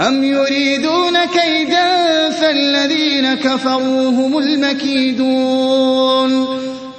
أَمْ يُرِيدُونَ كَيْدًا فَالَّذِينَ كَفَرُوا هُمُ الْمَكِيدُونَ